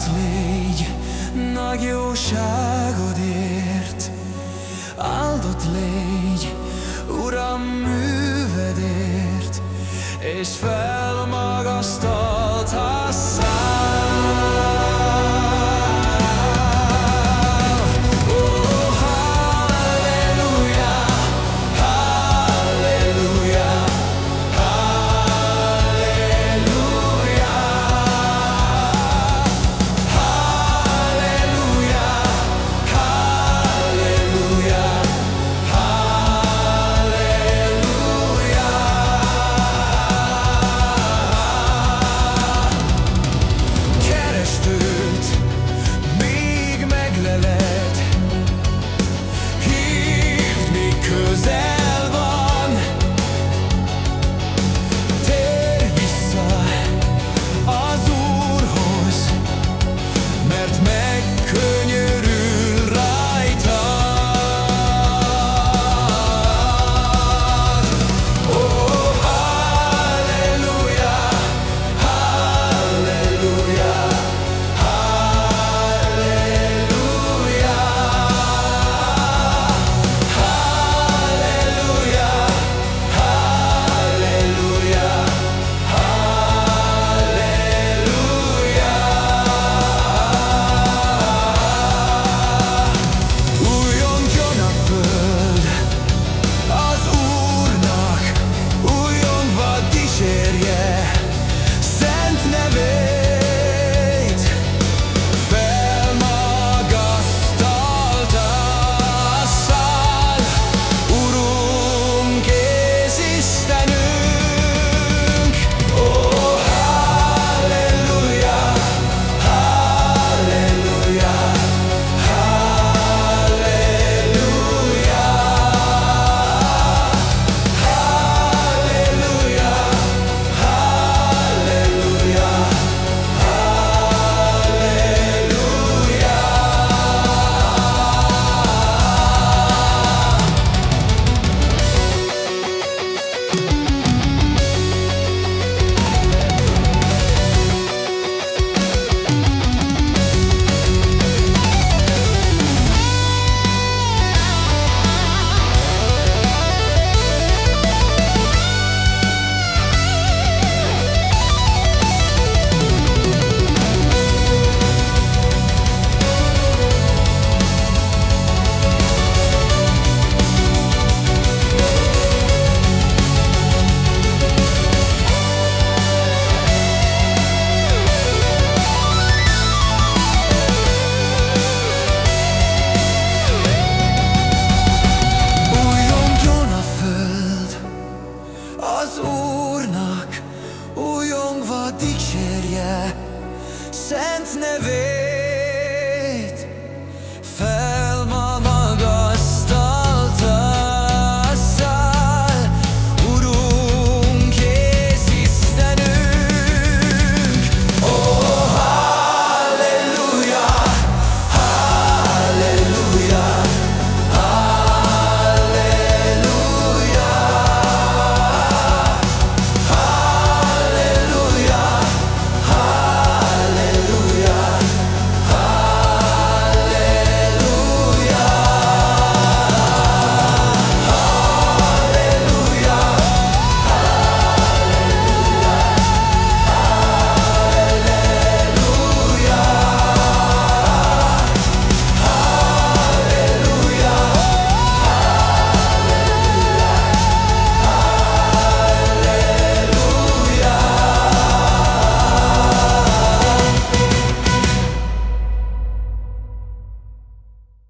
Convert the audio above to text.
áldott légy nagy jóságodért. Áldott légy, Uram művedért És fel sense never.